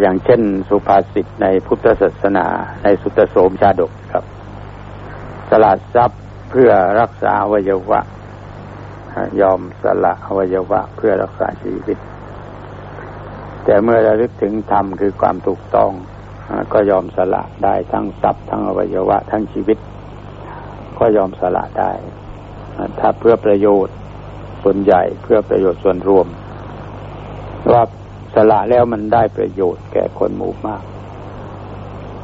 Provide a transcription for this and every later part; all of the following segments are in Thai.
อย่างเช่นสุภาษิตในพุทธศาสนา ในสุตโสมชาดกครับ สละทรัพย์เพื่อรักษาวัยวะ ยอมสละอวัยวะเพื่อรักษาชีวิต แต่เมื่อระลึกถึงธรรมคือความถูกต้อง ก็ยอมสละได้ทั้งทรัพย์ทั้งอวัยวะ ทั้งชีวิต ก็ยอมสละได้ ถ้าเพื่อประโยชน์ส่วนใหญ่เพื่อประโยชน์ส่วนรวมว่า สละแล้วมันได้ประโยชน์แก่คนหมู่มาก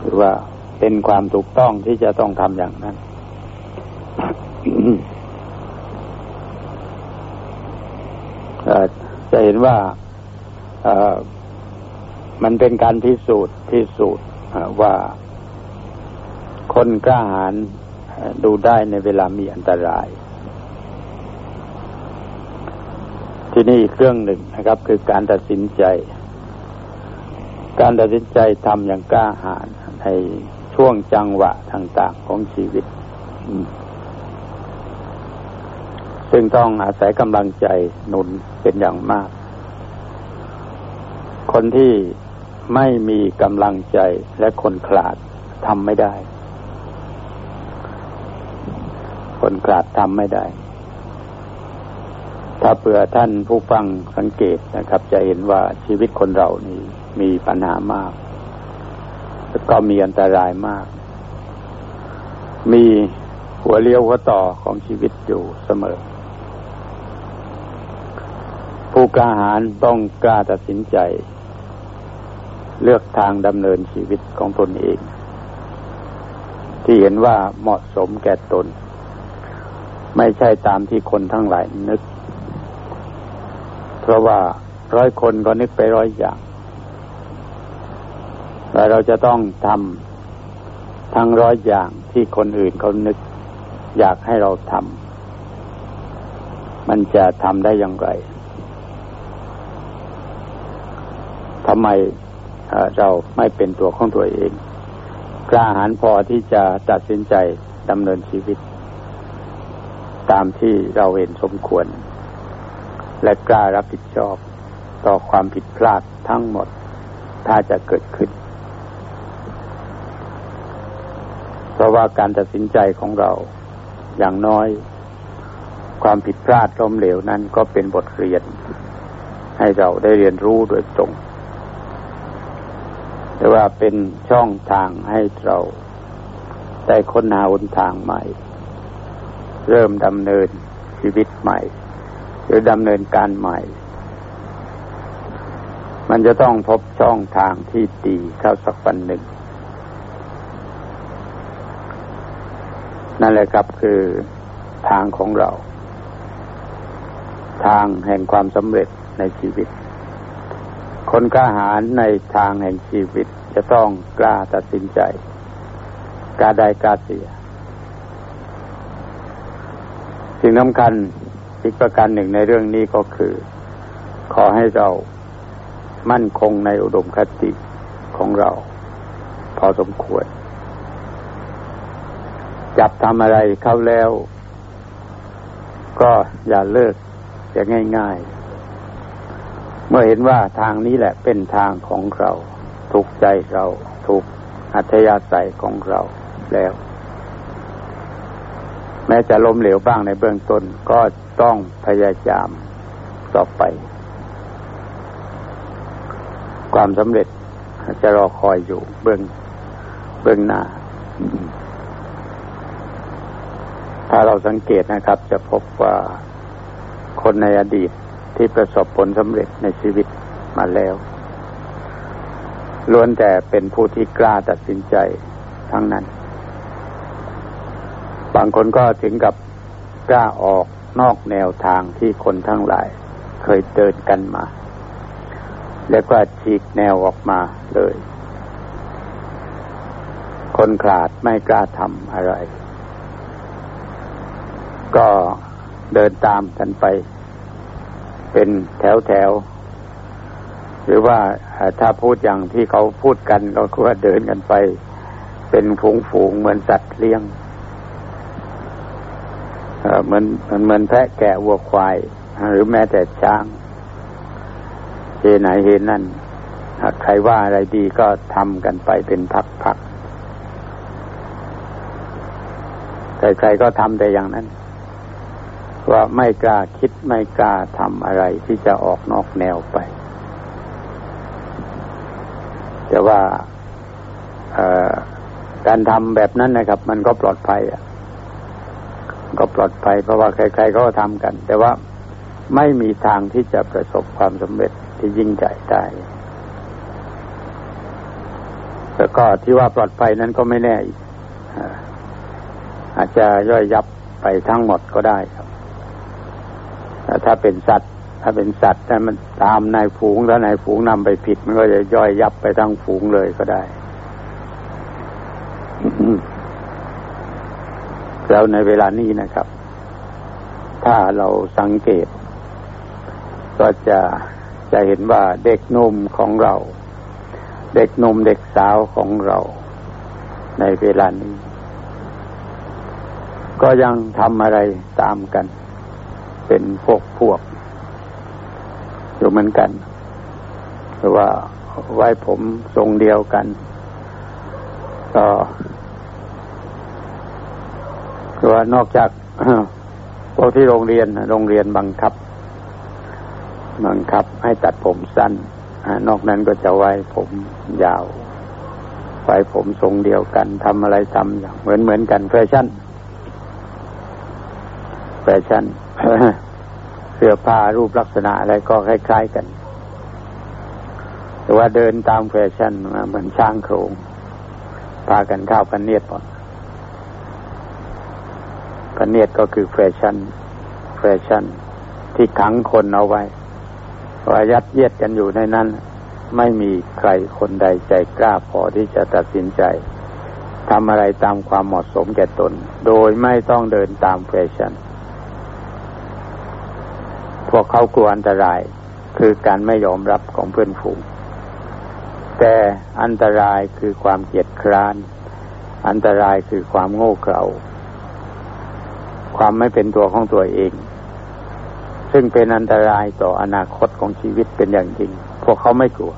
หรือว่าเป็นความถูกต้องที่จะต้องทำอย่างนั้น จะเห็นว่ามันเป็นการพิสูจน์พิสูจน์ว่าคนกล้าหาญดูได้ในเวลามีอันตราย ที่นี่เครื่องหนึ่งนะครับ คือการตัดสินใจ การตัดสินใจทำอย่างกล้าหาญในช่วงจังหวะต่างๆของชีวิต ซึ่งต้องอาศัยกำลังใจหนุนเป็นอย่างมาก คนที่ไม่มีกำลังใจและคนขาดทำไม่ได้ คนขาดทำไม่ได้ ถ้าเผื่อท่านผู้ฟังสังเกตนะครับ จะเห็นว่าชีวิตคนเรานี่มีปัญหามาก แล้วก็มีอันตรายมาก มีหัวเลี้ยวหัวต่อของชีวิตอยู่เสมอ ผู้กล้าหาญต้องกล้าตัดสินใจ เลือกทางดำเนินชีวิตของตนเอง ที่เห็นว่าเหมาะสมแก่ตน ไม่ใช่ตามที่คนทั้งหลายนึก ราะว่าร้อยคนก็นึกไปร้อยอย่างแต่เราจะต้องทำทั้งร้อยอย่างที่คนอื่นเขานึก อยากให้เราทำมันจะทำได้อย่างไรทำไมเราไม่เป็นตัวของตัวเอง กล้าหาญพอที่จะตัดสินใจดำเนินชีวิต ตามที่เราเห็นสมควร และกล้ารับผิดชอบต่อความผิดพลาดทั้งหมด ถ้าจะเกิดขึ้น เพราะว่าการตัดสินใจของเราอย่างน้อย ความผิดพลาดล้มเหลวนั้นก็เป็นบทเรียน ให้เราได้เรียนรู้โดยตรงหรือว่าเป็นช่องทางให้เรา ได้ค้นหาหนทางใหม่ เริ่มดำเนินชีวิตใหม่ หรือดำเนินการใหม่ มันจะต้องพบช่องทางที่ดีเข้าสักวันหนึ่ง นั่นแหละครับคือทางของเรา ทางแห่งความสำเร็จในชีวิต คนกล้าหาญในทางแห่งชีวิตจะต้องกล้าตัดสินใจกล้าได้กล้าเสียสิ่งสำคัญ อีกประการหนึ่งในเรื่องนี้ก็คือ ขอให้เรามั่นคงในอุดมคติของเรา พอสมควร จับทำอะไรเข้าแล้ว ก็อย่าเลิกอย่างง่าย ๆ เมื่อเห็นว่าทางนี้แหละเป็นทางของเรา ถูกใจเรา ถูกอัธยาศัยของเราแล้ว แม้จะล้มเหลวบ้างในเบื้องต้นก็ต้องพยายามต่อไป ความสำเร็จจะรอคอยอยู่เบื้องเบื้องหน้า ถ้าเราสังเกตนะครับ จะพบว่าคนในอดีตที่ประสบผลสำเร็จในชีวิตมาแล้วล้วนแต่เป็นผู้ที่กล้าตัดสินใจทั้งนั้น บางคนก็ถึงกับกล้าออกนอกแนวทางที่คนทั้งหลาย เคยเดินกันมา แล้วก็ฉีกแนวออกมาเลย คนขาดไม่กล้าทำอะไร ก็เดินตามกันไป เป็นแถวแถว หรือว่าถ้าพูดอย่างที่เขาพูดกันก็คือว่าเดินกันไป เป็นฝูงฝูงเหมือนสัตว์เลี้ยง เหมือนเหมือนแพะแกะวัวควาย หรือแม้แต่ช้างเฮไหนเฮนั่นหากใครว่าอะไรดีก็ทำกันไปเป็นพักๆใครๆก็ทำแต่อย่างนั้น ว่าไม่กล้าคิดไม่กล้าทำอะไรที่จะออกนอกแนวไป แต่ว่าการทำแบบนั้นนะครับ มันก็ปลอดภัยอะ ก็ปลอดภัยเพราะว่าใครๆก็ทำกัน แต่ว่าไม่มีทางที่จะประสบความสำเร็จที่ยิ่งใหญ่ได้แล้วก็ที่ว่าปลอดภัยนั้นก็ไม่แน่อีกอาจจะย่อยยับไปทั้งหมดก็ได้ครับถ้าเป็นสัตว์ ถ้าเป็นสัตว์ถ้ามันตามนายฝูงแล้วนายฝูงนำไปผิด มันก็จะย่อยยับไปทั้งฝูงเลยก็ได้ แล้วในเวลานี้นะครับ ถ้าเราสังเกต ก็จะจะเห็นว่าเด็กนุ่มของเรา เด็กนุ่มเด็กสาวของเรา ในเวลานี้ ก็ยังทำอะไรตามกัน เป็นพวกพวกอยู่เหมือนกัน หรือว่าไว้ผมทรงเดียวกัน ก็ คือว่านอกจากพวกที่โรงเรียน โรงเรียนบังคับ บังคับให้ตัดผมสั้นนอกนั้นก็จะไว้ผมยาว ไว้ผมทรงเดียวกันทำอะไรทำอย่างเหมือนเหมือนกันแฟชั่น แฟชั่นเสื้อผ้ารูปลักษณะอะไรก็คล้ายๆกัน แต่ว่าเดินตามแฟชั่นมาเหมือนช้างโครงพากันข้าวกันเนียดปอด พระเนียดก็คือแฟชั่น แฟชั่น ที่ขังคนเอาไว้ว่ายัดเยียดกันอยู่ในนั้น ไม่มีใครคนใดใจกล้าพอที่จะตัดสินใจทำอะไรตามความเหมาะสมแก่ตน โดยไม่ต้องเดินตามแฟชั่น พวกเขากลัวอันตราย คือการไม่ยอมรับของเพื่อนฝูง แต่อันตรายคือความเกียดคร้าน อันตรายคือความโง่เขลา ความไม่เป็นตัวของตัวเอง ซึ่งเป็นอันตรายต่ออนาคตของชีวิตเป็นอย่างจริง พวกเขาไม่กลัว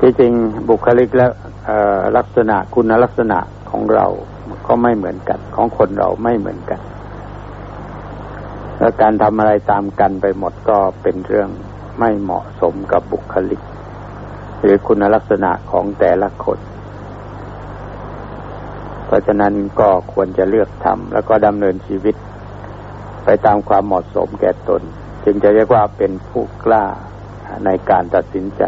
ที่จริงบุคลิกและลักษณะคุณลักษณะของเราก็ไม่เหมือนกัน ของคนเราไม่เหมือนกัน และการทำอะไรตามกันไปหมดก็เป็นเรื่องไม่เหมาะสมกับบุคลิก หรือคุณลักษณะของแต่ละคน ราะฉะนั้นก็ควรจะเลือกทำแล้วก็ดำเนินชีวิต ไปตามความเหมาะสมแก่ตน จึงจะเรียกว่าเป็นผู้กล้าในการตัดสินใจ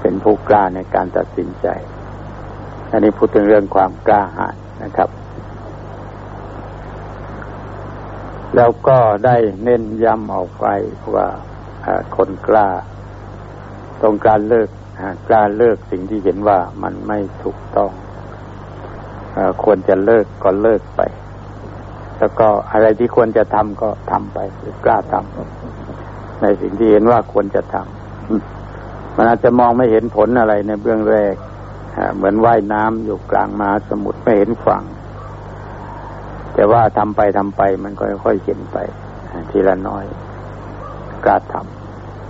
เป็นผู้กล้าในการตัดสินใจ อันนี้พูดถึงเรื่องความกล้าหาญนะครับ แล้วก็ได้เน้นย้ำเอาไว้ว่าคนกล้าต้องการเลิกกล้าเลิกสิ่งที่เห็นว่ามันไม่ถูกต้อง ควรจะเลิกก็เลิกไป แล้วก็อะไรที่ควรจะทำก็ทำไปกล้าทำในสิ่งที่เห็นว่าควรจะทำมันอาจจะมองไม่เห็นผลอะไรในเบื้องแรกเหมือนว่ายน้ำอยู่กลางมหาสมุทรไม่เห็นฝั่ง แต่ว่าทำไปทำไปมันก็ค่อยเห็นไปทีละน้อยกล้าท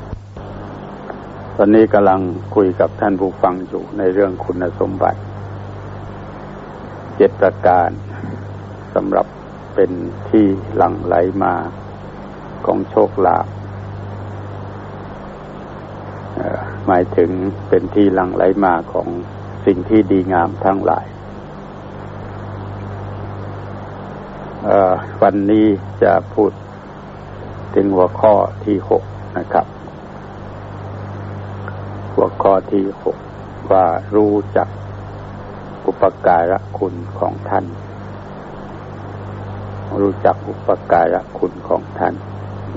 ำตอนนี้กำลังคุยกับท่านผู้ฟังอยู่ในเรื่องคุณสมบัติ เจ็ดประการสำหรับเป็นที่หลั่งไหลมาของโชคลาภหมายถึงเป็นที่หลั่งไหลมาของสิ่งที่ดีงามทั้งหลายวันนี้จะพูดถึงหัวข้อที่หกนะครับ หัวข้อที่หกว่ารู้จัก อุปการะคุณของท่าน รู้จักอุปการะคุณของท่าน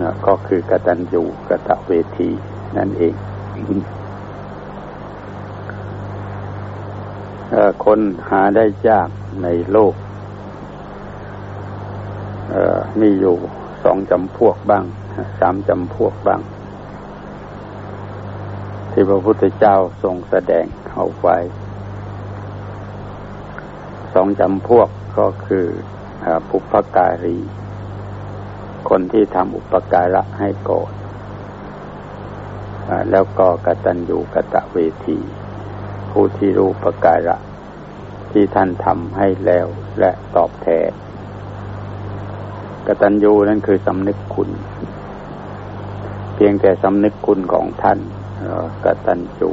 นะก็คือกตัญญูกตะเวที นั่นเองคนหาได้ยากในโลกมีอยู่สองจำพวกบ้างสามจำพวกบ้าง ที่พระพุทธเจ้าทรงแสดงเอาไว้ สองจำพวกก็คือปุพการี คนที่ทำอุปการะให้โก่อนแล้วก็กตัญญูกะตะเวที ผู้ที่รู้ปการะ ที่ท่านทำให้แล้วและตอบแทนกตัญญูนั่นคือสำนึกคุณ เพียงแต่สำนึกคุณของท่านกตัญญู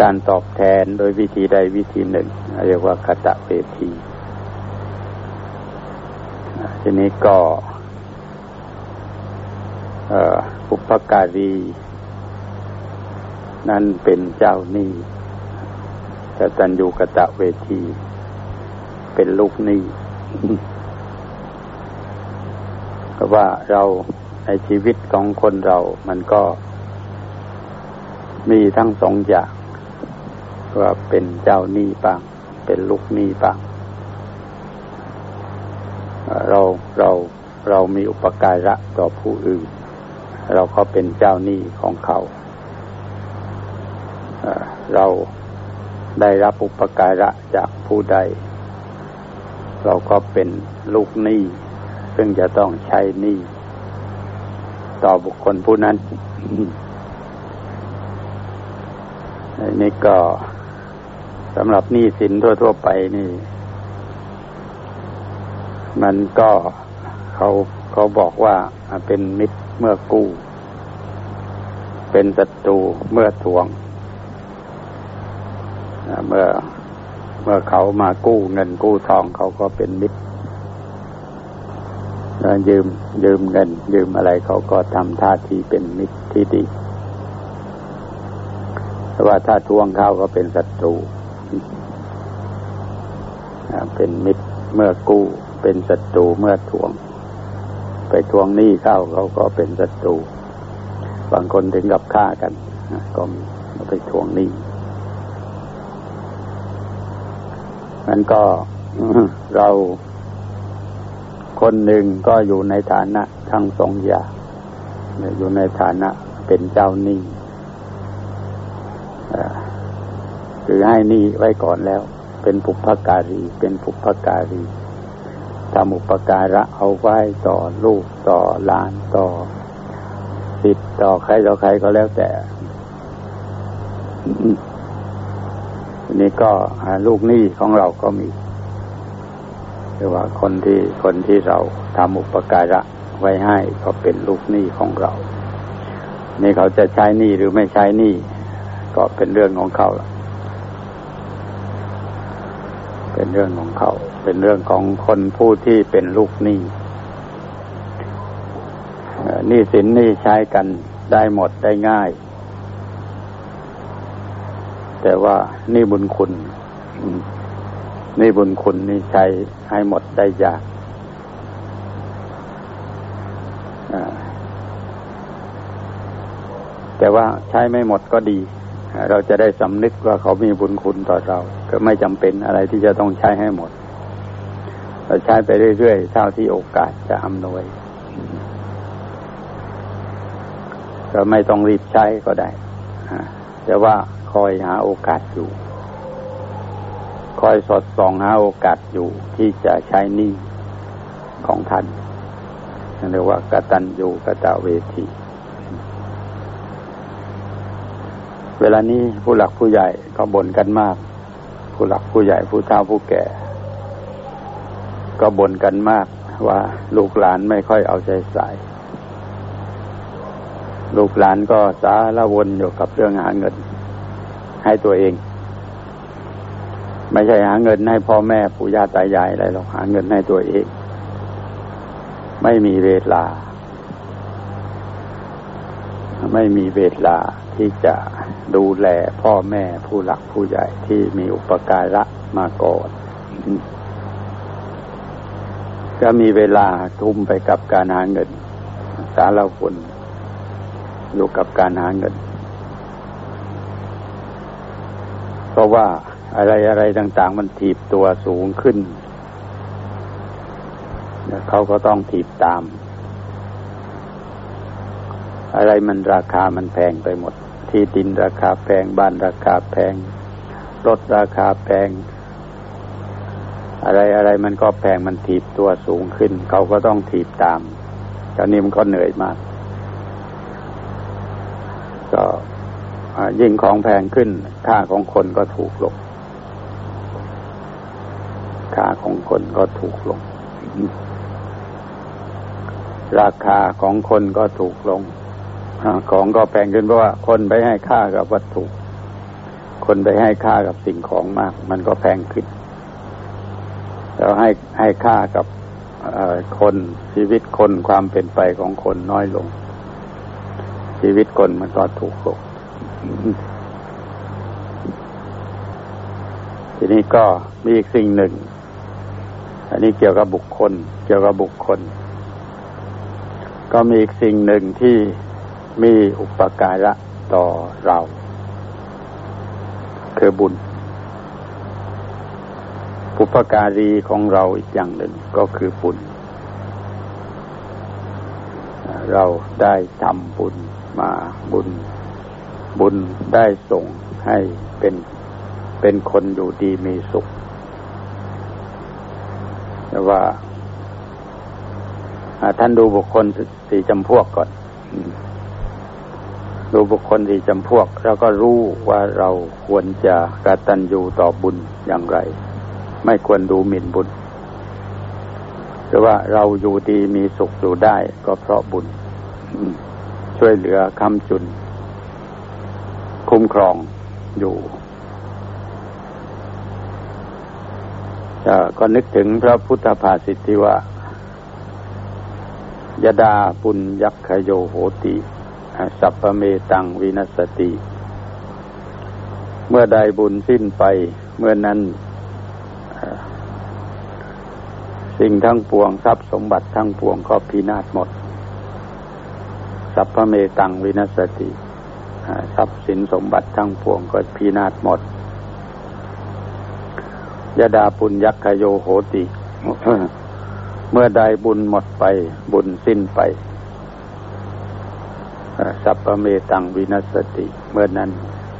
การตอบแทนโดยวิธีใดวิธีหนึ่งเรียกว่ากตะเวทีทีนี้ก็อุปการี นั่นเป็นเจ้าหนี้กตัญญูกตะเวที เป็นลูกหนี้ก็ว่าเราในชีวิตของคนเรามันก็มีทั้งสองอย่าง ว่าเป็นเจ้าหนี้บ้าง เป็นลูกหนี้บ้าง เราเราเรามีอุปการะต่อผู้อื่น เราก็เป็นเจ้าหนี้ของเขาเราได้รับอุปการะจากผู้ใด เราก็เป็นลูกหนี้ซึ่งจะต้องใช้หนี้ต่อบุคคลผู้นั้นนี่ก็ สำหรับหนี้สินทั่ว ๆ ไปนี่ มันก็เขาเขาบอกว่าเป็นมิตรเมื่อกู้ เป็นศัตรูเมื่อทวง เมื่อเมื่อเขามากู้เงินกู้ทองเขาก็เป็นมิตรยืมยืมเงิน ยืมอะไรเขาก็ทำท่าทีเป็นมิตรที่ดีแต่ว่าถ้าทวงเขาก็เป็นศัตรู เป็นมิตรเมื่อกู้เป็นศัตรูเมื่อทวง ไปทวงหนี้เข้าเขาก็เป็นศัตรูบางคนถึงกับฆ่ากันก็ไปทวงหนี้นั้นก็เราคนหนึ่งก็อยู่ในฐานะทั้งสองอย่างอยู่ในฐานะเป็นเจ้าหนี้คือให้หนี้ไว้ก่อนแล้ว เป็นปุพการี เป็นปุพการีทำอุปการะเอาไว้ต่อลูกต่อหลานต่อสิทธิ์ต่อใครต่อใครก็แล้วแต่นี้ก็ลูกหนี้ของเราก็มีหรือว่าคนที่คนที่เราทำอุปการะไว้ให้ก็เป็นลูกหนี้ของเรา นี่เขาจะใช้หนี้หรือไม่ใช้หนี้ก็เป็นเรื่องของเขา เป็นเรื่องของเขา เป็นเรื่องของคนผู้ที่เป็นลูกหนี้หนี้สินนี่ใช้กันได้หมดได้ง่าย แต่ว่านี่บุญคุณ นี่บุญคุณนี่ใช้ให้หมดได้ยากแต่ว่าใช้ไม่หมดก็ดี เราจะได้สำนึกว่าเขามีบุญคุณต่อเรา ก็ไม่จำเป็นอะไรที่จะต้องใช้ให้หมด เราใช้ไปเรื่อยๆเท่าที่โอกาสจะอำนวยก็ไม่ต้องรีบใช้ก็ได้แต่ว่าคอยหาโอกาสอยู่ คอยสอดส่องหาโอกาสอยู่ที่จะใช้นี้ของท่านเรียกว่ากตัญญูกตะเวที เวลานี้ผู้หลักผู้ใหญ่ก็บ่นกันมาก ผู้หลักผู้ใหญ่ผู้เฒ่าผู้แก่ ก็บ่นกันมากว่าลูกหลานไม่ค่อยเอาใจใส่ลูกหลานก็สารวนอยู่กับเรื่องหาเงิน ให้ตัวเอง ไม่ใช่หาเงินให้พ่อแม่ปู่ย่าตายายอะไรหรอกหาเงินให้ตัวเอง ไม่มีเวลา ไม่มีเวลา ที่จะดูแลพ่อแม่ผู้หลักผู้ใหญ่ที่มีอุปการะมาก่อนก็มีเวลาทุ่มไปกับการหาเงิน สารคนอยู่กับการหาเงิน เพราะว่าอะไรอะไรต่าง ๆ มันถีบตัวสูงขึ้นเขาก็ต้องถีบตาม อะไรมันราคามันแพงไปหมด ที่ดินราคาแพงบ้านราคาแพงรถราคาแพง อะไรอะไรมันก็แพงมันถีบตัวสูงขึ้น เขาก็ต้องถีบตามตอนนี้มันก็เหนื่อยมาก ก็ยิ่งของแพงขึ้น ค่าของคนก็ถูกลงค่าของคนก็ถูกลง ราคาของคนก็ถูกลง ของก็แพงขึ้นเพราะว่าคนไปให้ค่ากับวัตถุ คนไปให้ค่ากับสิ่งของมาก มันก็แพงขึ้นเราให้ให้ค่ากับคนชีวิตคนความเป็นไปของคนน้อยลง ชีวิตคนมันก็ถูกลงทีนี้ก็มีอีกสิ่งหนึ่ง อันนี้เกี่ยวกับบุคคล เกี่ยวกับบุคคล ก็มีอีกสิ่งหนึ่งที่ มีอุปการะต่อเรา คือบุญปุปการีของเราอีกอย่างหนึ่งก็คือบุญ เราได้ทำบุญมาบุญ บุญได้ส่งให้เป็นเป็นคนอยู่ดีมีสุขแต่ว่าท่านดูบุคคลสี่จำพวกก่อน ดูบุคคลสี่จำพวก แล้วก็รู้ว่าเราควรจะกตัญญูต่อบุญอย่างไร ไม่ควรดูหมิ่นบุญหรือว่าเราอยู่ดีมีสุขอยู่ได้ก็เพราะบุญ ช่วยเหลือคำจุน คุ้มครองอยู่ก็นึกถึงพระพุทธภาษิตที่ว่ายดาปุญยักขโยโหติ สัพพเมตังวินัสติ เมื่อใดบุญสิ้นไป เมื่อนั้น สิ่งทั้งปวงทรัพย์สมบัติทั้งปวงก็พินาศหมด สัพพเมตังวินัสสติทรัพย์สินสมบัติทั้งปวงก็พินาศหมดยทาปุญญักขโยโหติ เมื่อใดบุญหมดไป บุญสิ้นไป สัพพเมตังวินัสสติ เมื่อนั้น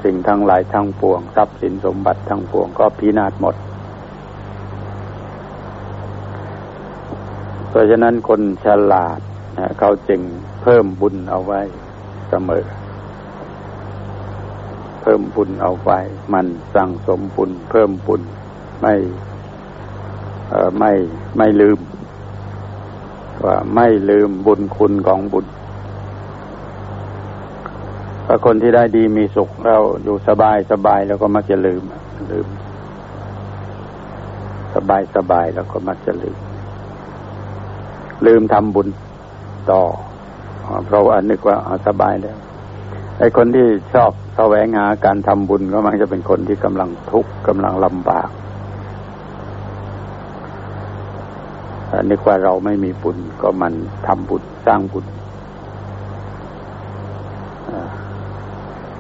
สิ่งทั้งหลายทั้งปวง ทรัพย์สินสมบัติทั้งปวงก็พินาศหมด เพราะฉะนั้นคนฉลาดเขาจึงเพิ่มบุญเอาไว้เสมอ เพิ่มบุญเอาไว้ มันสั่งสมบุญ เพิ่มบุญไม่ไม่ไม่ลืม ว่าไม่ลืมบุญคุณของบุญ ถ้าคนที่ได้ดีมีสุขเราอยู่สบายสบายแล้วก็มักจะลืม ลืม สบายสบายแล้วก็มักจะลืม ลืมทำบุญต่อ เพราะว่านึกว่าสบายแล้วไอ้คนที่ชอบแสวงหาการทำบุญก็มักจะเป็นคนที่กำลังทุกข์กำลังลำบากนึกว่าเราไม่มีบุญก็มันทำบุญสร้างบุญ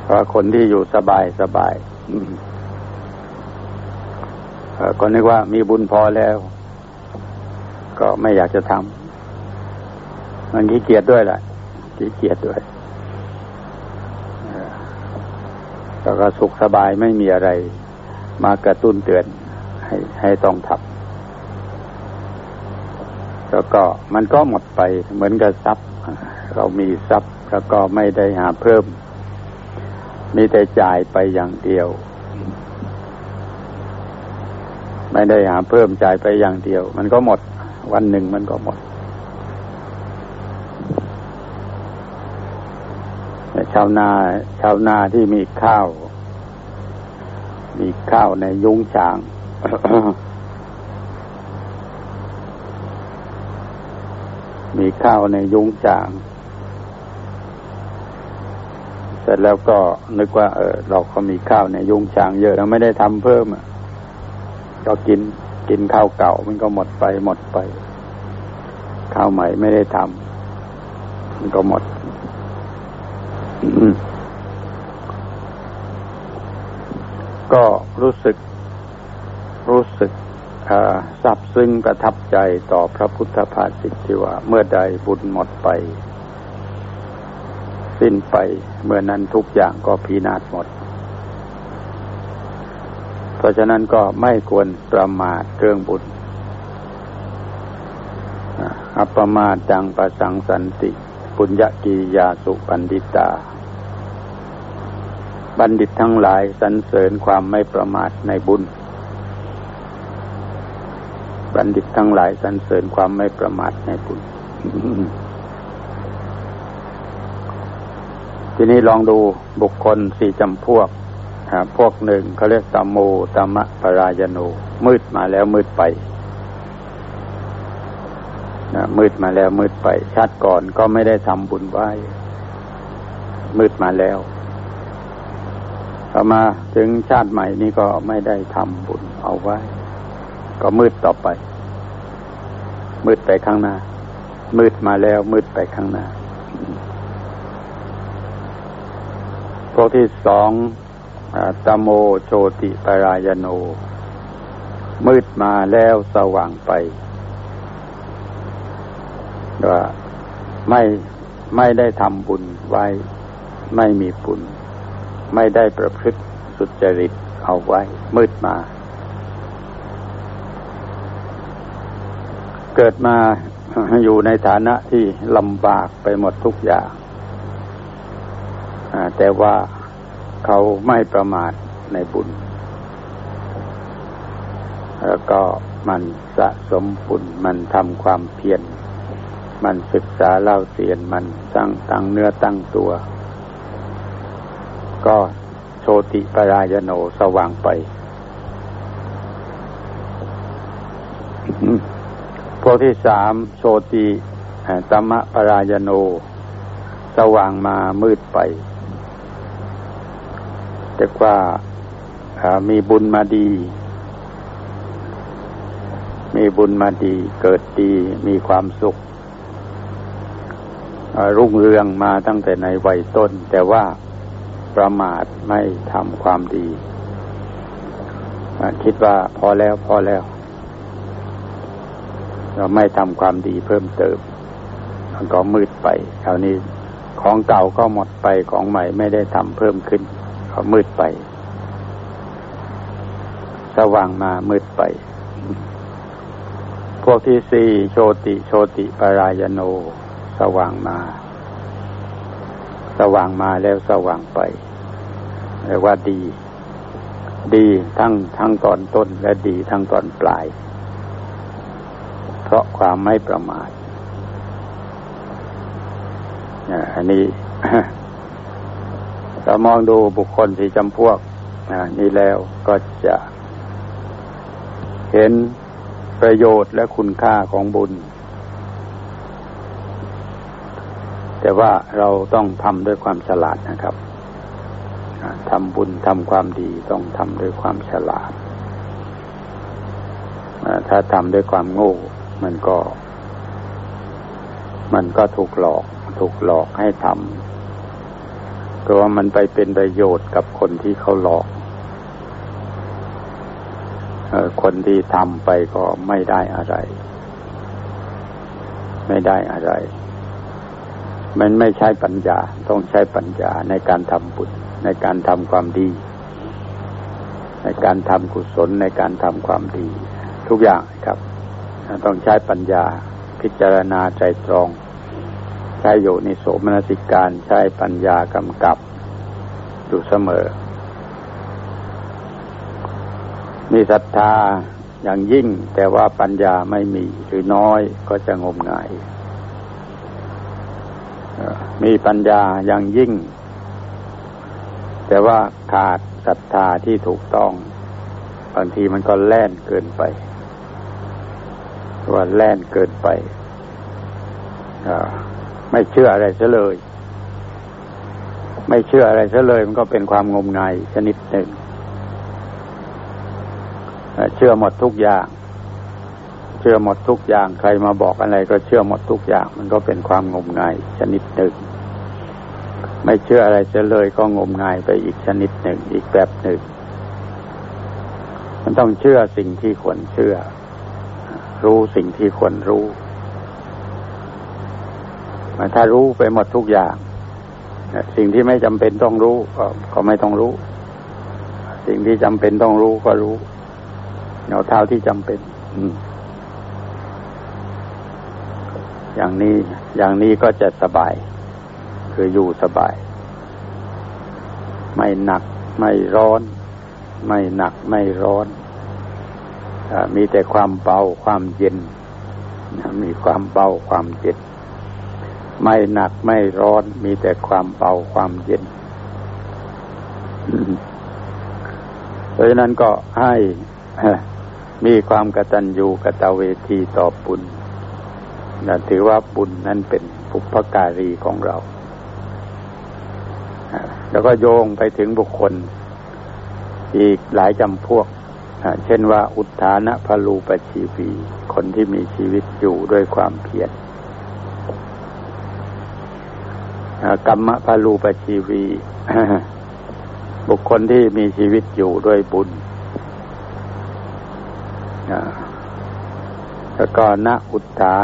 เพราะคนที่อยู่สบายสบายคนนึกว่ามีบุญพอแล้ว ก็ไม่อยากจะทำมันขี้เกียจด้วยแหละขี้เกียจด้วยแล้วก็สุขสบายไม่มีอะไร มากระตุ้นเตือนให้ให้ต้องทำแล้วก็มันก็หมดไปเหมือนกับทรัพย์ เรามีทรัพย์แล้วก็ไม่ได้หาเพิ่ม มีแต่จ่ายไปอย่างเดียว ไม่ได้หาเพิ่มจ่ายไปอย่างเดียว มันก็หมด วันหนึ่งมันก็หมดชาวนาชาวนาที่มีข้าว มีข้าวในยุ้งฉางมีข้าวในยุ้งฉาง สร็จแล้วก็นึกว่าเออเราก็มีข้าวในยุ้งฉางเยอะเราไม่ได้ทำเพิ่มก็กินกินข้าวเก่ามันก็หมดไปหมดไป ข้าวใหม่ไม่ได้ทำมันก็หมดก็รู้สึก รู้สึกสับซึ้งประทับใจต่อพระพุทธภาษิตที่ว่า เมื่อใดบุญหมดไป สิ้นไปเมื่อนั้นทุกอย่างก็พินาศหมด เพราะฉะนั้นก็ไม่ควรประมาทเรื่องบุญอัปมาจังประสังสันติ ปุญญกียาสุปันดิตา บัณฑิตทั้งหลายสรรเสริญความไม่ประมาทในบุญ บัณฑิตทั้งหลายสรรเสริญความไม่ประมาทในบุญ ทีนี้ลองดูบุคคลสี่จำพวกพวกหนึ่งเขาเรียกตมโมตมะปรายโนมืดมาแล้วมืดไปนะมืดมาแล้วมืดไปชาติก่อนก็ไม่ได้ทำบุญไว้ มืดมาแล้วต่อมาถึงชาติใหม่นี้ก็ไม่ได้ทำบุญเอาไว้ ก็มืดต่อไป มืดไปข้างหน้า มืดมาแล้วมืดไปข้างหน้า พวกที่สองตโมโชติปรายโน มืดมาแล้วสว่างไปว่าไม่ไม่ได้ทำบุญไว้ ไม่มีบุญ ไม่ได้ประพฤติสุจริตเอาไว้ มืดมา เกิดมาอยู่ในฐานะที่ลำบากไปหมดทุกอย่าง แต่ว่าเขาไม่ประมาทในบุญ แล้วก็มันสะสมบุญมันทำความเพียรมันศึกษาเล่าเรียนมันตั้งตั้งเนื้อตั้งตัว ก็โชติปรายโนสว่างไปพวกที่สามโชติตมะปรายโน สว่างมามืดไป แต่ว่ามีบุญมาดี มีบุญมาดี เกิดดี มีความสุข รุ่งเรืองมาตั้งแต่ในวัยต้น แต่ว่าประมาทไม่ทำความดี คิดว่าพอแล้วพอแล้ว เราไม่ทำความดีเพิ่มเติมมันก็มืดไปคราวนี้ของเก่าก็หมดไปของใหม่ไม่ได้ทำเพิ่มขึ้น ก็มืดไป สว่างมามืดไป พวกที่สี่โชติโชติปรายโน สว่างมา สว่างมาแล้วสว่างไปเรียกว่าดี ดีทั้งทั้งตอนต้นและดีทั้งตอนปลาย เพราะความไม่ประมาทอันนี้ ถ้ามองดูบุคคลสี่จำพวกนี้แล้วก็จะ เห็นประโยชน์และคุณค่าของบุญ แต่ว่าเราต้องทำด้วยความฉลาดนะครับทำบุญทำความดีต้องทำด้วยความฉลาด ถ้าทำด้วยความโง่ มันก็ มันก็ถูกหลอก ถูกหลอกให้ทำ เพราะว่ามันไปเป็นประโยชน์กับคนที่เขาหลอกคนที่ทำไปก็ไม่ได้อะไร ไม่ได้อะไร มันไม่ใช่ปัญญา ต้องใช้ปัญญาในการทำบุญในการทำความดี ในการทำกุศลในการทำความดี ทุกอย่างครับ ต้องใช้ปัญญาพิจารณาใจตรอง ช้อยู่ในโสมนสิการใช้ปัญญากำกับอยู่เสมอ มีศรัทธาอย่างยิ่งแต่ว่าปัญญาไม่มีหรือน้อยก็จะงมงาย มีปัญญาอย่างยิ่ง แต่ว่าขาดศรัทธาที่ถูกต้อง บางทีมันก็แล่นเกินไป ว่าแล่นเกินไปอ่า ไม่เชื่ออะไรเสียเลย ไม่เชื่ออะไรเสียเลย มันก็เป็นความงมงายชนิดหนึ่งเชื่อหมดทุกอย่าง เชื่อหมดทุกอย่าง ใครมาบอกอะไรก็เชื่อหมดทุกอย่าง มันก็เป็นความงมงายชนิดหนึ่ง ไม่เชื่ออะไรเสียเลยก็งมงายไปอีกชนิดหนึ่ง อีกแบบหนึ่ง มันต้องเชื่อสิ่งที่ควรเชื่อ รู้สิ่งที่ควรรู้ ถ้ารู้ไปหมดทุกอย่าง สิ่งที่ไม่จำเป็นต้องรู้ก็ก็ไม่ต้องรู้ สิ่งที่จำเป็นต้องรู้ก็รู้เอาเท่าที่จำเป็นอย่างนี้อย่างนี้ก็จะสบาย คืออยู่สบาย ไม่หนัก ไม่ร้อน ไม่หนักไม่ร้อนอมีแต่ความเบาความเย็นมีความเบาความเย็น ไม่หนักไม่ร้อนมีแต่ความเบาความเย็นเพราะฉะนั้นก็ให้มีความกตัญญูกตเวทีต่อบุญนะถือว่าบุญนั้นเป็นภุพการีของเรา แล้วก็โยงไปถึงบุคคล อีกหลายจำพวก เช่นว่าอุทานะพลูปชีวี คนที่มีชีวิตอยู่ด้วยความเพียร กรรมพลูปชีวี บุคคลที่มีชีวิตอยู่ด้วยบุญแล้วก็ณอุตตา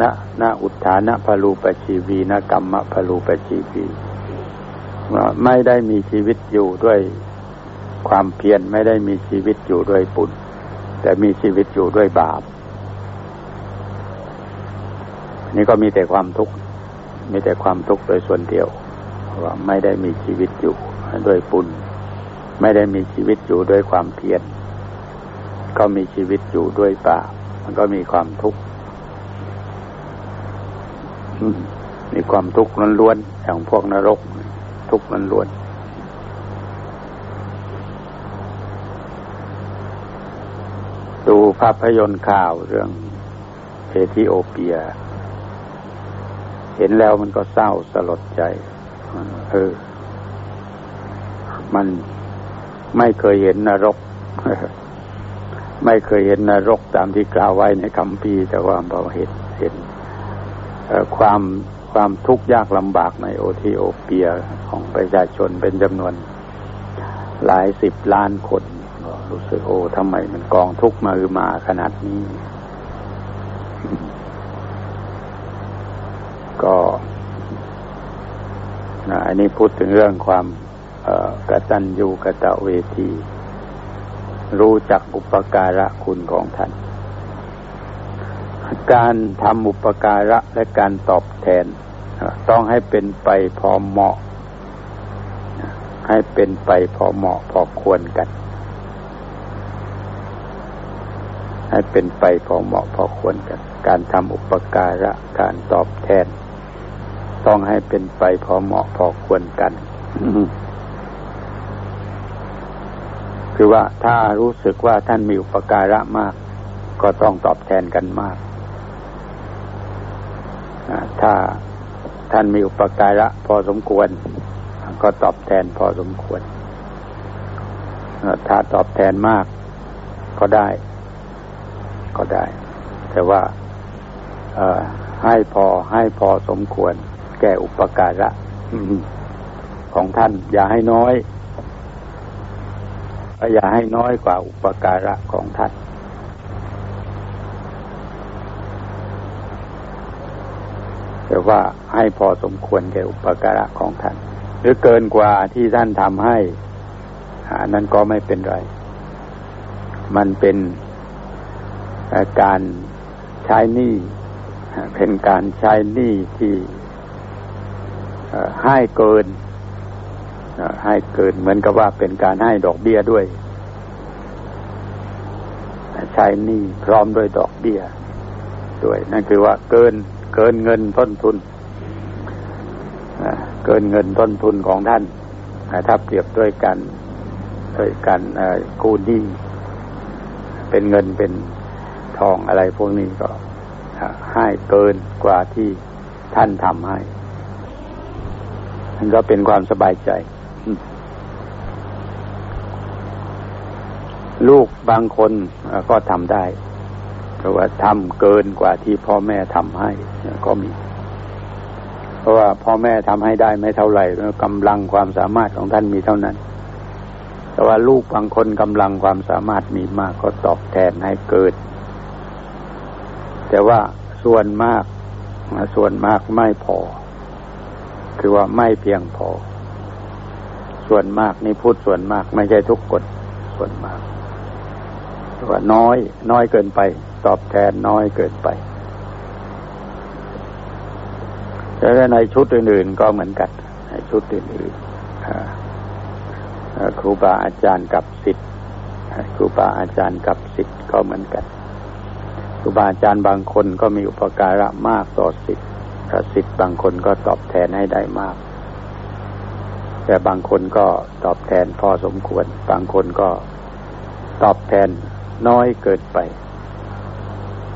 ณณอุทานะพลูปชีวีนกรรมพลูปชีวีไม่ได้มีชีวิตอยู่ด้วยความเพียรไม่ได้มีชีวิตอยู่ด้วยบุญแต่มีชีวิตอยู่ด้วยบาป นี่ก็มีแต่ความทุกข์ มีแต่ความทุกข์โดยส่วนเดียวว่าไม่ได้มีชีวิตอยู่ด้วยบุญไม่ได้มีชีวิตอยู่ด้วยความเพียรก็มีชีวิตอยู่ด้วยบาปมันก็มีความทุกข์มีความทุกข์ล้วนๆอย่างพวกนรก ทุกข์ล้วนๆดูภาพยนตร์ข่าวเรื่องเอธิโอเปีย ห็นแล้วมันก็เศร้าสลดใจเออ มันไม่เคยเห็นนรก ไม่เคยเห็นนรกตามที่กล่าวไว้ในคำพีแต่ว่าเราเห็นเห็นความความทุกข์ยากลำบากในโอทีโอเปียของประชาชนเป็นจำนวน หลายสิบล้านคนรู้สึกโอ้ทำไมมันกองทุกข์มาอือมาขนาดนี้ ก็อันนี้พูดถึงเรื่องความกระตัญญูกตเวที รู้จักอุปการะคุณของท่าน การทำอุปการะและการตอบแทน ต้องให้เป็นไปพอเหมาะ ให้เป็นไปพอเหมาะพอควรกัน ให้เป็นไปพอเหมาะพอควรกัน การทำอุปการะการตอบแทน ต้องให้เป็นไปพอเหมาะพอควรกัน คือว่าถ้ารู้สึกว่าท่านมีอุปการะมาก ก็ต้องตอบแทนกันมาก ถ้าท่านมีอุปการะพอสมควร ก็ตอบแทนพอสมควร ถ้าตอบแทนมากก็ได้ ก็ได้ แต่ว่าให้พอให้พอสมควร แก่อุปการะของท่าน อย่าให้น้อยอย่าให้น้อยกว่าอุปการะของท่านแต่ว่าให้พอสมควรแก่อุปการะของท่าน หรือเกินกว่าที่ท่านทำให้อันนั้นก็ไม่เป็นไร มันเป็นการใช้หนี้เป็นการใช้หนี้ที่ ให้เกินให้เกินเหมือนกับว่าเป็นการให้ดอกเบี้ยด้วยใช้หนี้พร้อมด้วยดอกเบี้ยด้วย นั่นคือว่าเกินเกินเงินต้นทุนเกินเงินต้นทุนของท่านถ้าเปรียบด้วยกันด้วยกันกู้หนี้เป็นเงินเป็นทองอะไรพวกนี้ก็ให้เกินกว่าที่ท่านทำให้ ก็เป็นความสบายใจ ลูกบางคนก็ทำได้เพราะว่าทำเกินกว่าที่พ่อแม่ทำให้ก็มี เพราะว่าพ่อแม่ทำให้ได้ไม่เท่าไหร่กำลังความสามารถของท่านมีเท่านั้น แต่ว่าลูกบางคนกำลังความสามารถมีมากก็ตอบแทนให้เกิด แต่ว่าส่วนมากส่วนมากไม่พอ คือว่าไม่เพียงพอ ส่วนมากนี่พูดส่วนมาก ไม่ใช่ทุกคนส่วนมากว่าน้อย น้อยเกินไป ตอบแทนน้อยเกินไปแล้วในชุดอื่นๆก็เหมือนกันในชุดอื่นๆครูบาอาจารย์กับสิทธิ์ครูบาอาจารย์กับสิทธิ์ก็เหมือนกันครูบาอาจารย์บางคนก็มีอุปการะมากต่อสิทธิ์ สิทธิ์บางคนก็ตอบแทนให้ได้มาก แต่บางคนก็ตอบแทนพอสมควร บางคนก็ตอบแทนน้อยเกินไป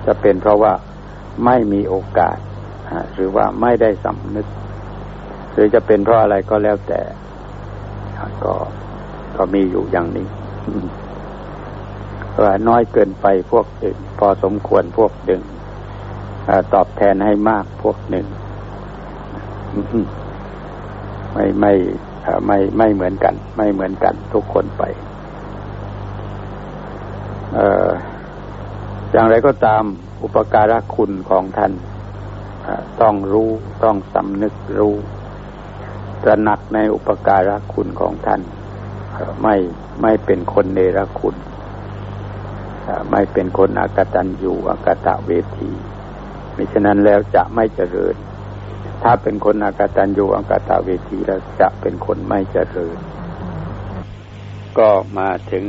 จะเป็นเพราะว่าไม่มีโอกาส หรือว่าไม่ได้สำนึก หรือจะเป็นเพราะอะไรก็แล้วแต่ ก็ก็มีอยู่อย่างนี้ว่าน้อยเกินไปพวกหนึ่งพอสมควรพวกหนึ่ง ตอบแทนให้มากพวกหนึ่ง ไม่ไม่ไม่ไม่เหมือนกัน ไม่เหมือนกันทุกคนไปเออย่างไรก็ตามอุปการะคุณของท่านต้องรู้ต้องสำนึกรู้ ตระหนักในอุปการะคุณของท่านไม่ไม่เป็นคนเนรคุณ ไม่เป็นคนอากตันยูอากตะเวที มิฉะนั้นแล้วจะไม่เจริญ ถ้าเป็นคนอากตันยูอากตะเวทีแล้วจะเป็นคนไม่เจริญ ก็มาถึง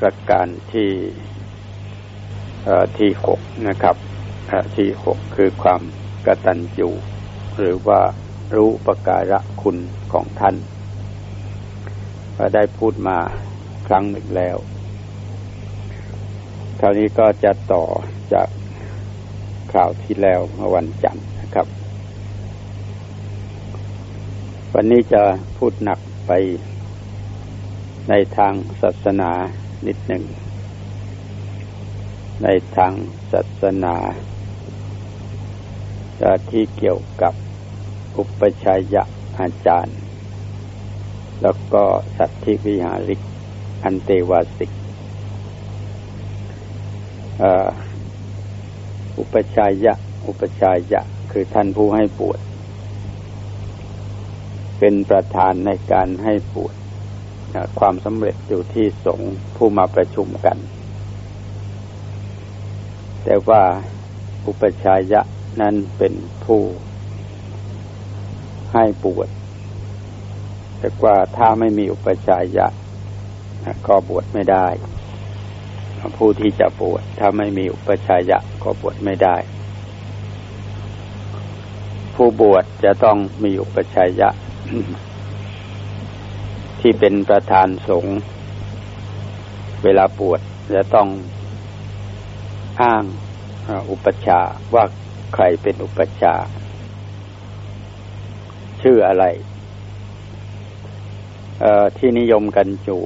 ประการที่ที่หกนะครับที่หกคือความกตัญญูหรือว่ารู้ประการะคุณของท่านได้พูดมาครั้งหนึ่งแล้ว คราวนี้ก็จะต่อจาก ข่าวที่แล้วเมื่อวันจันทร์นะครับ วันนี้จะพูดหนักไปในทางศาสนานิดหนึ่ง ในทางศาสนาที่เกี่ยวกับอุปชัยยะอาจารย์ แล้วก็สัตธิวิหาริกอันเตวาสิก อุปชัยยะ อุปชัยยะ คือท่านผู้ให้ปวด เป็นประธานในการให้ปวดความสำเร็จอยู่ที่สงฆ์ผู้มาประชุมกัน แต่ว่าอุปชัยยะนั้นเป็นผู้ให้บวชแต่ว่าถ้าไม่มีอุปชัยยะก็บวชไม่ได้ ผู้ที่จะบวชถ้าไม่มีอุปชัยยะก็บวชไม่ได้ ผู้บวชจะต้องมีอุปชัยยะ ที่เป็นประธานสงฆ์เวลาบวชจะต้องอ้างอุปชาว่าใครเป็นอุปชา ชื่ออะไรที่นิยมกันอยู่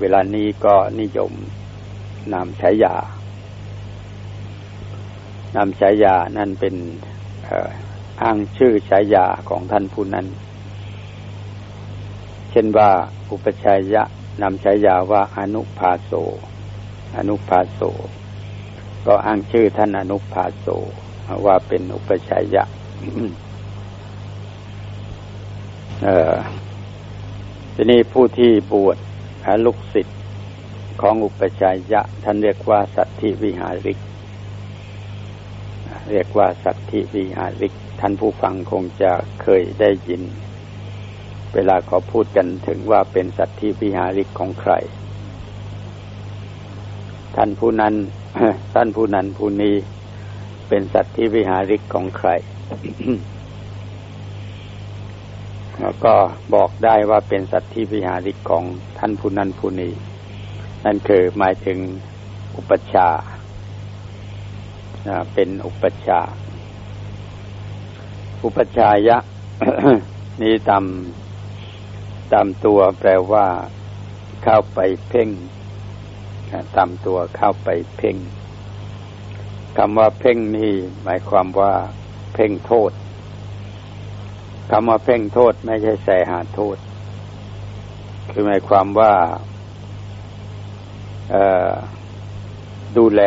เวลานี้ก็นิยม นามฉายานามฉายานั่นเป็นอ้างชื่อฉายาของท่านผู้นั้น เช่นว่าอุปชัยยะนำฉายาว่าอนุภาโส อนุภาโส ก็อ้างชื่อท่านอนุภาโสว่าเป็นอุปชัยยะทีนี้ผู้ที่บวชลูกศิษย์ ของอุปชัยยะ ท่านเรียกว่าสัตธิวิหาริก เรียกว่าสัตธิวิหาริก ท่านผู้ฟังคงจะเคยได้ยิน เวลาเขาพูดกันถึงว่าเป็นสัตธิวิหาริกของใคร ท่านผู้นั้นท่านผู้นั้นผู้นี้เป็นสัตว์ที่วิหาริกของใครแล้วก็บอกได้ว่าเป็นสัตว์ที่วิหาริกของท่านผู้นั้นผู้นี้ นั่นคือหมายถึงอุปชาเป็นอุปชา อุปชายะ นี้ตามตามตัวแปลว่าเข้าไปเพ่งตามตัวเข้าไปเพ่งคำว่าเพ่งนี่หมายความว่าเพ่งโทษคำว่าเพ่งโทษไม่ใช่แสหาโทษ คือหมายความว่า ดูแล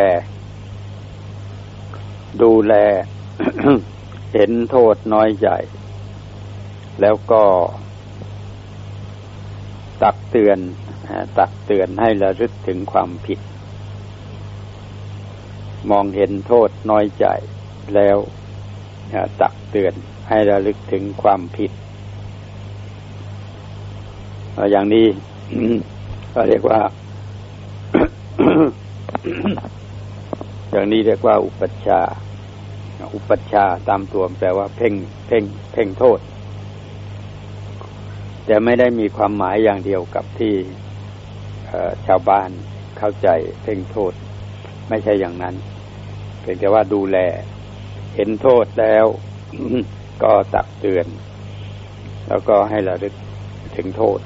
ดูแล เห็นโทษน้อยใหญ่ แล้วก็ ตักเตือนตักเตือนให้ระลึกถึงความผิด มองเห็นโทษน้อยใจแล้วตักเตือนให้ระลึกถึงความผิด อย่างนี้ก็เรียกว่า อย่างนี้เรียกว่าอุปัชฌาย์อุปัชฌาย์ตามตัวแปลว่าเพ่งเพ่งเพ่งโทษ แต่ไม่ได้มีความหมายอย่างเดียวกับที่ชาวบ้านเข้าใจเพ่งโทษ ไม่ใช่อย่างนั้นเพียงแต่ว่าดูแล เห็นโทษแล้ว ก็ตักเตือน แล้วก็ให้ระลึกถึงโทษ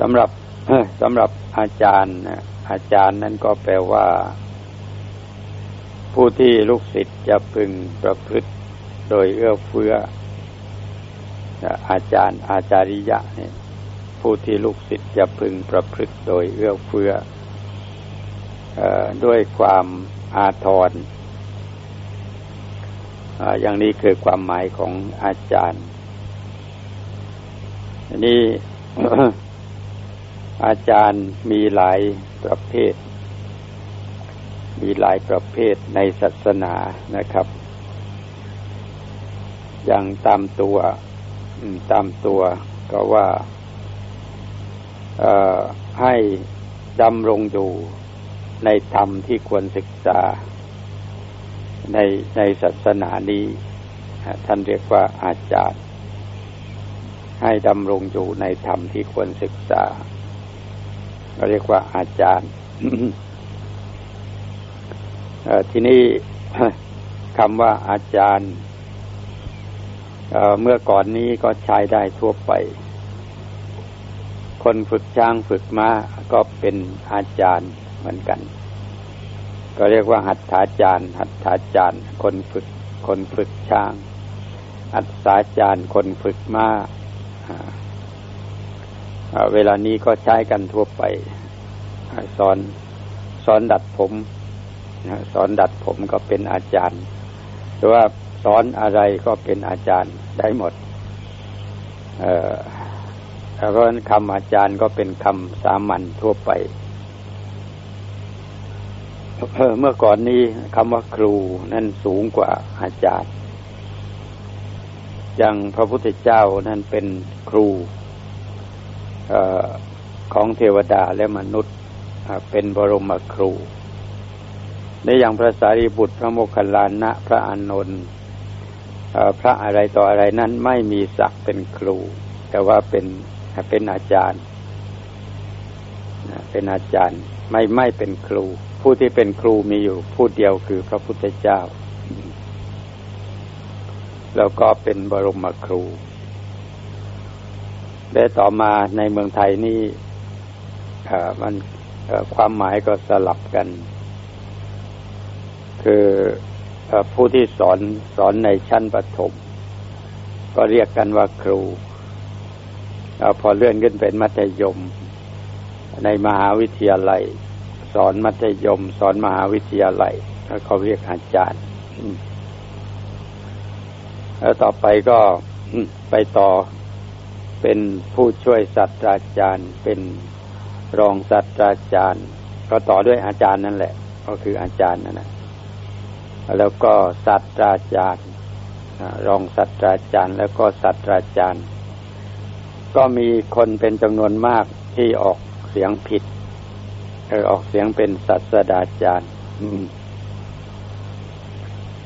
สำหรับสำหรับอาจารย์อาจารย์นั้นก็แปลว่า ผู้ที่ลูกศิษย์จะพึงประพฤติโดยเอื้อเฟื้อ อาจารย์อาจาริยะเนี่ยผู้ที่ลูกศิษย์จะพึงประพฤติโดยเอื้อเฟื้อด้วยความอาทรอย่างนี้คือความหมายของอาจารย์ นี่อาจารย์มีหลายประเภท มีหลายประเภทในศาสนานะครับ อย่างตามตัวตามตัวก็ว่าให้ดำรงอยู่ในธรรมที่ควรศึกษา ในในศาสนานี้ ท่านเรียกว่าอาจารย์ ให้ดำรงอยู่ในธรรมที่ควรศึกษาเราเรียกว่าอาจารย์ทีนี้คำว่าอาจารย์เมื่อก่อนนี้ก็ใช้ได้ทั่วไป คนฝึกช้างฝึกม้าก็เป็นอาจารย์เหมือนกัน ก็เรียกว่า หัตถาจารย์ หัตถาจารย์ คนฝึก คนฝึกช้างอัศาจารย์ คนฝึกม้า เวลานี้ก็ใช้กันทั่วไปสอนสอนดัดผมสอนดัดผมก็เป็นอาจารย์ หรือว่าสอนอะไรก็เป็นอาจารย์ได้หมด เออเพราะคำอาจารย์ก็เป็นคำสามัญทั่วไป เมื่อก่อนนี้คำว่าครูนั่นสูงกว่าอาจารย์ อย่างพระพุทธเจ้านั่นเป็นครูอของเทวดาและมนุษย์เป็นบรมครูในอย่างพระสารีบุตรพระโมคคัลลานะพระอานนท์พระอะไรต่ออะไรนั้นไม่มีศักดิ์เป็นครู แต่ว่าเป็นเป็นอาจารย์เป็นอาจารย์ไม่ไม่เป็นครู ผู้ที่เป็นครูมีอยู่ผู้เดียวคือพระพุทธเจ้า แล้วก็เป็นบรมครูและต่อมาในเมืองไทยนี่มันความหมายก็สลับกัน คือผู้ที่สอนสอนในชั้นประถมก็เรียกกันว่าครูพอเลื่อนขึ้นเป็นมัธยม ในมหาวิทยาลัย สอนมัธยม สอนมหาวิทยาลัยเขาเรียกอาจารย์ แล้วต่อไปก็ไปต่อเป็นผู้ช่วยศาสตราจารย์ เป็นรองศาสตราจารย์ ก็ต่อด้วยอาจารย์นั่นแหละ ก็คืออาจารย์นั่นแหละแล้วก็ศาสตราจารย์รองศาสตราจารย์ แล้วก็ศาสตราจารย์ ก็มีคนเป็นจำนวนมากที่ออกเสียงผิดเออออกเสียงเป็นศาสตราจารย์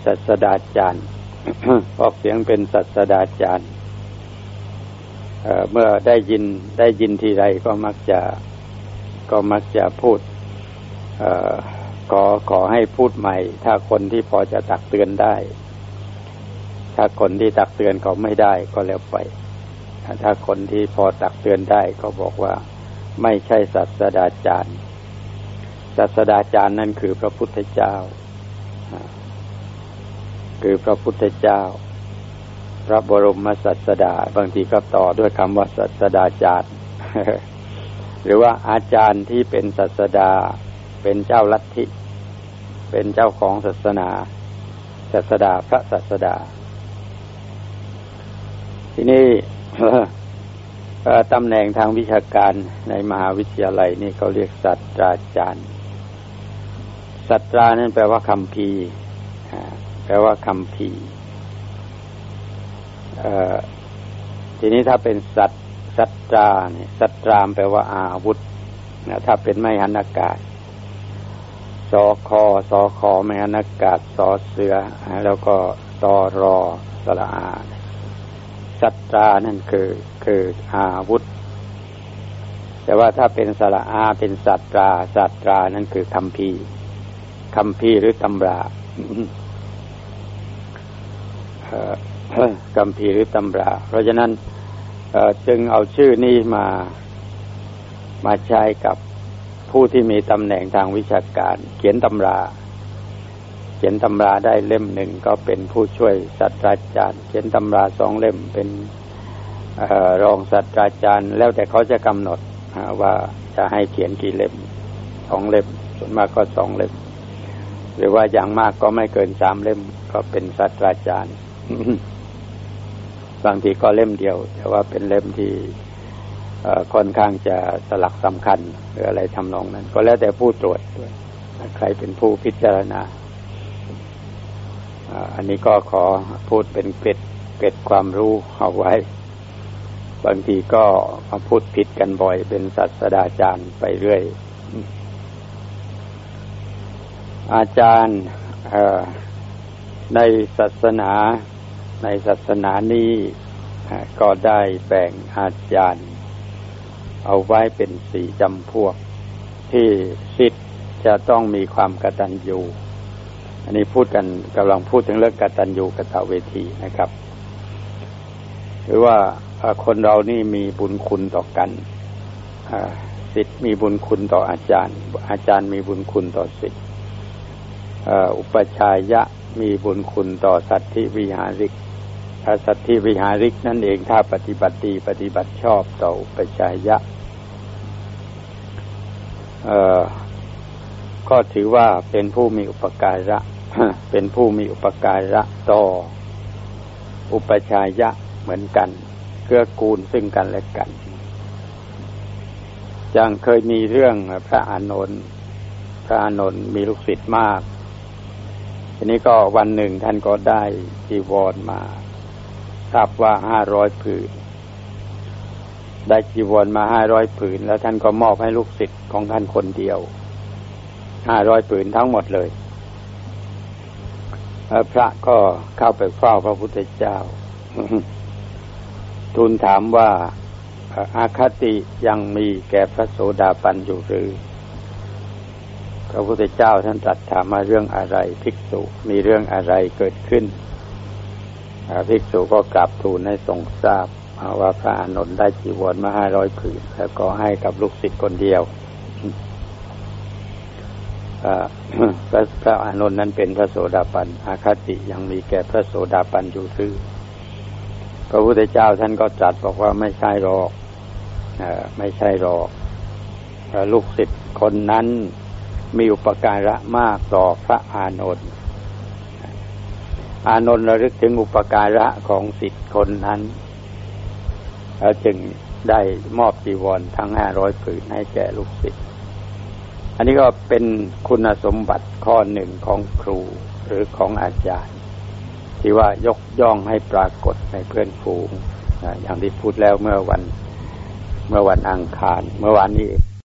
ศาสตราจารย์ ออกเสียงเป็นศาสตราจารย์เมื่อได้ยินได้ยินทีไรก็มักจะก็มักจะพูดขอขอให้พูดใหม่ ถ้าคนที่พอจะตักเตือนได้ ถ้าคนที่ตักเตือนเขาไม่ได้ก็แล้วไป ถ้าคนที่พอตักเตือนได้ก็บอกว่า ไม่ใช่ศาสดาจารย์ศาสดาจารย์นั่นคือพระพุทธเจ้า คือพระพุทธเจ้า พระบรมศาสดา บางทีก็ต่อด้วยคำว่าศาสดาจารย์ หรือว่าอาจารย์ที่เป็นศาสดา เป็นเจ้าลัทธิ เป็นเจ้าของศาสนาศาสดาพระศาสดา ที่นี้ตำแหน่งทางวิชาการในมหาวิทยาลัยนี่เขาเรียกศาสตราจารย์ศาสตรานั่นแปลว่าคำพี แปลว่าคำพีทีนี้ถ้าเป็นสัตสัตราเนี่ยสัตรามแปลว่าอาวุธนะถ้าเป็นไม่หันอากาศสอคอสอคอไม่หันอากาศสอเสือ แล้วก็ตอรอสละอาสัตรานั่นคือคืออาวุธ แต่ว่าถ้าเป็นสระอาเป็นสัตราสัตรานั่นคือคำพีคำพีหรือตำรา คำพีหรือตำรา เพราะฉะนั้นจึงเอาชื่อนี้มามาใช้กับผู้ที่มีตำแหน่งทางวิชาการ เขียนตำรา เขียนตำราได้เล่มหนึ่งก็เป็นผู้ช่วยศาสตราจารย์ เขียนตำราสองเล่มเป็นอรองศาสตราจารย์ แล้วแต่เขาจะกำหนดว่าจะให้เขียนกี่เล่มสองเล่ม ส่วนมากก็สองเล่ม หรือว่าอย่างมากก็ไม่เกินสามเล่มก็เป็นศาสตราจารย์ บางทีก็เล่มเดียว แต่ว่าเป็นเล่มที่ค่อนข้างจะสลักสำคัญหรืออะไรทำนองนั้น ก็แล้วแต่ผู้ตรวจด้วยใครเป็นผู้พิจารณา อันนี้ก็ขอพูดเป็นเกร็ดเกร็ดความรู้เอาไว้ บางทีก็มาพูดผิดกันบ่อย เป็นศาสดาจารย์ไปเรื่อย อาจารย์ในศาสนา ในศาสนานี้ก็ได้แบ่งอาจารย์ เอาไว้เป็นสี่จำพวก ที่สิทธิ์จะต้องมีความกตัญญูอันนี้พูดกันกำลังพูดถึงเรื่องกตัญญูกตเวทีนะครับ หรือว่าคนเรานี่มีบุญคุณต่อกันสิทธิ์มีบุญคุณต่ออาจารย์ อาจารย์มีบุญคุณต่อสิทธิ์อุปชัยยะมีบุญคุณต่อสัตว์ที่วิหาริก พระสัตธิวิหาริกนั่นเองถ้าปฏิบัติดีปฏิบัติชอบต่ออุปชัยยะก็ถือว่าเป็นผู้มีอุปการะ เป็นผู้มีอุปการะต่ออุปชัยยะเหมือนกันเกื้อกูลซึ่งกันและกัน อย่างเคยมีเรื่องพระอานนท์พระอานนท์มีลูกศิษย์มาก ทีนี้ก็วันหนึ่งท่านก็ได้จีวรมา ทราบว่าห้าร้อยผืน ได้จีวรมาห้าร้อยผืน แล้วท่านก็มอบให้ลูกศิษย์ของท่านคนเดียวห้าร้อยผืนทั้งหมดเลย พระก็เข้าไปเฝ้าพระพุทธเจ้า ทูลถามว่าอาคติยังมีแก่พระโสดาบันอยู่หรือ พระพุทธเจ้าท่านตรัสถามมาเรื่องอะไรภิกษุมีเรื่องอะไรเกิดขึ้น ภิกษุก็กลับทูลให้ทรงทราบว่าพระอานนท์ได้จีวรมาห้าร้อยผืนแล้วก็ให้กับลูกศิษย์คนเดียวพระพระอานนท์นั้นเป็นพระโสดาบันอาคติยังมีแก่พระโสดาบันอยู่ซื่อพระพุทธเจ้าท่านก็ตรัสบอกว่าไม่ใช่หรอกไม่ใช่หรอกลูกศิษย์คนนั้นมีอุปการะมากต่อพระอานนท์ อานนท์ระลึกถึงอุปการะของสิทธิ์คนนั้นแล้วจึงได้มอบจีวรทั้งห้าร้อยผืนให้แก่ลูกศิษย์ อันนี้ก็เป็นคุณสมบัติข้อหนึ่งของครูหรือของอาจารย์ ที่ว่ายกย่องให้ปรากฏในเพื่อนฝูง อย่างที่พูดแล้วเมื่อวัน เมื่อวันอังคาร เมื่อวานนี้